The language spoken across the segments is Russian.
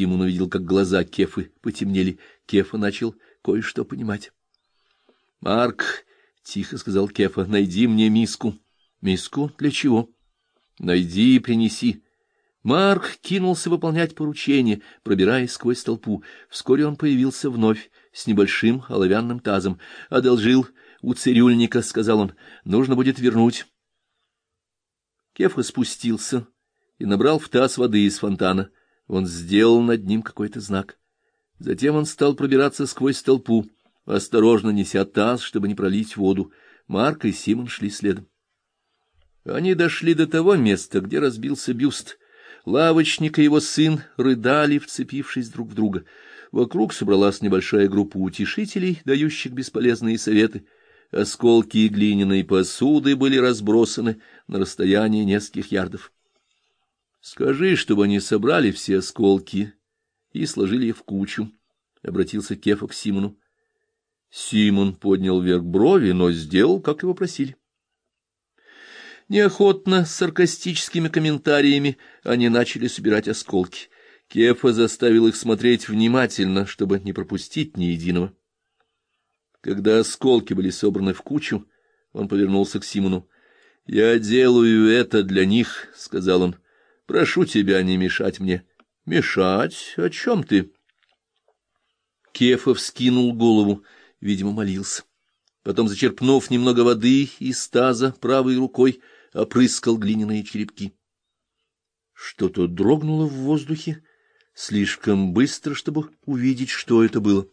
Симон увидел, как глаза Кефы потемнели. Кефа начал кое-что понимать. — Марк, — тихо сказал Кефа, — найди мне миску. — Миску? Для чего? — Найди и принеси. Марк кинулся выполнять поручение, пробираясь сквозь толпу. Вскоре он появился вновь с небольшим оловянным тазом. — Одолжил у цирюльника, — сказал он, — нужно будет вернуть. Кефа спустился и набрал в таз воды из фонтана. Он сделал над ним какой-то знак. Затем он стал пробираться сквозь толпу, осторожно неся таз, чтобы не пролить воду. Марк и Симон шли следом. Они дошли до того места, где разбился бюст. Лавочник и его сын рыдали, вцепившись друг в друга. Вокруг собралась небольшая группа утешителей, дающих бесполезные советы. Осколки глиняной посуды были разбросаны на расстоянии нескольких ярдов. — Скажи, чтобы они собрали все осколки и сложили их в кучу, — обратился Кефа к Симону. Симон поднял вверх брови, но сделал, как его просили. Неохотно, с саркастическими комментариями, они начали собирать осколки. Кефа заставил их смотреть внимательно, чтобы не пропустить ни единого. Когда осколки были собраны в кучу, он повернулся к Симону. — Я делаю это для них, — сказал он. — Прошу тебя не мешать мне. — Мешать? О чем ты? Кефа вскинул голову, видимо, молился. Потом, зачерпнув немного воды из таза правой рукой, опрыскал глиняные черепки. Что-то дрогнуло в воздухе, слишком быстро, чтобы увидеть, что это было.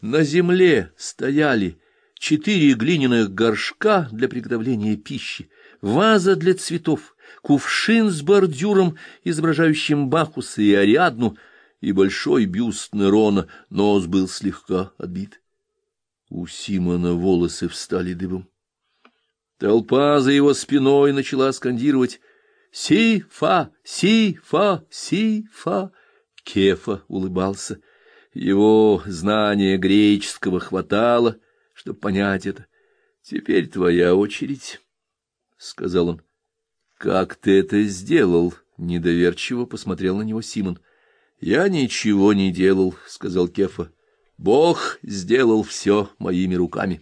На земле стояли четыре глиняных горшка для приготовления пищи, ваза для цветов, кувшин с бордюром, изображающим Бахуса и Ариадну, и большой бюст Нерона, нос был слегка отбит. У Симона волосы встали дыбом. Толпа за его спиной начала скандировать «Си-фа! Си-фа! Си-фа!» Кефа улыбался. Его знания греческого хватало, чтобы понять это. «Теперь твоя очередь», — сказал он. «Как ты это сделал?» — недоверчиво посмотрел на него Симон. «Я ничего не делал», — сказал Кефа. «Бог сделал все моими руками».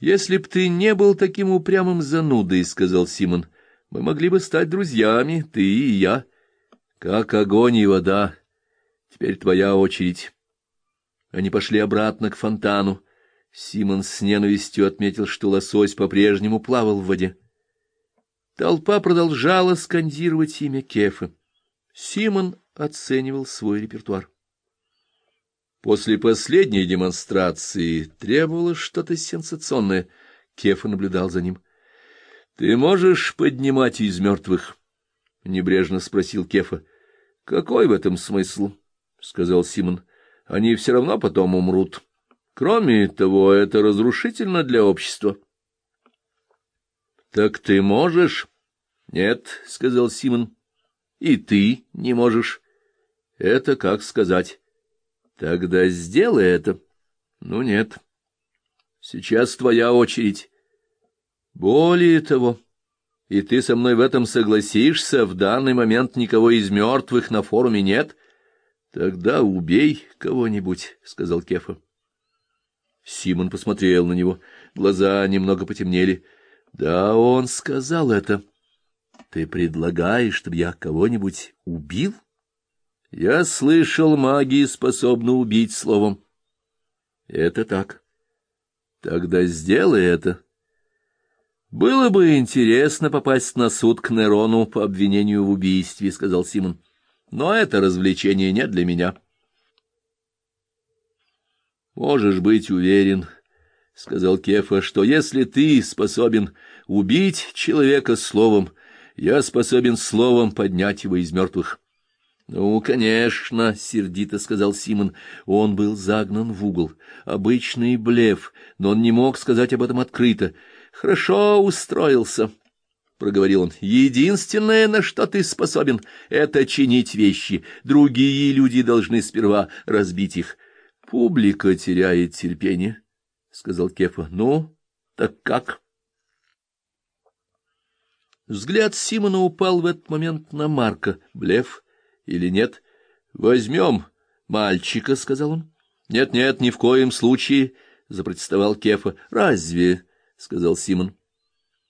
«Если б ты не был таким упрямым занудой, — сказал Симон, — мы могли бы стать друзьями, ты и я. Как огонь и вода. Теперь твоя очередь». Они пошли обратно к фонтану. Симон с ненавистью отметил, что лосось по-прежнему плавал в воде. Толпа продолжала скандировать имя Кефы. Симон оценивал свой репертуар. После последней демонстрации требовалось что-то сенсационное. Кефа наблюдал за ним. — Ты можешь поднимать из мертвых? — небрежно спросил Кефа. — Какой в этом смысл? — сказал Симон. — Они все равно потом умрут. Кроме того, это разрушительно для общества. — Так ты можешь? — Нет, — сказал Симон. — И ты не можешь. Это как сказать. Тогда сделай это. Ну, нет. Сейчас твоя очередь. Более того, и ты со мной в этом согласишься, в данный момент никого из мертвых на форуме нет. Тогда убей кого-нибудь, — сказал Кефа. Симон посмотрел на него. Глаза немного потемнели. Да, он сказал это. Ты предлагаешь, чтобы я кого-нибудь убил? — я слышал, магии способны убить словом. Это так. Тогда сделай это. Было бы интересно попасть на суд к Нерону по обвинению в убийстве, сказал Симон. Но это развлечение не для меня. Можешь быть уверен, сказал Кефа, что если ты способен убить человека словом, я способен словом поднять его из мертвых. — Ну, конечно, — сердито сказал Симон. Он был загнан в угол. Обычный блеф, но он не мог сказать об этом открыто. — Хорошо устроился, — проговорил он. — Единственное, на что ты способен, — это чинить вещи. Другие люди должны сперва разбить их. — Публика теряет терпение, — сказал Кефа. — Ну, так как? Взгляд Симона упал в этот момент на Марка. Блеф — или нет? Возьмем мальчика, — сказал он. Нет, нет, ни в коем случае, — запротестовал Кефа. Разве, — сказал Симон.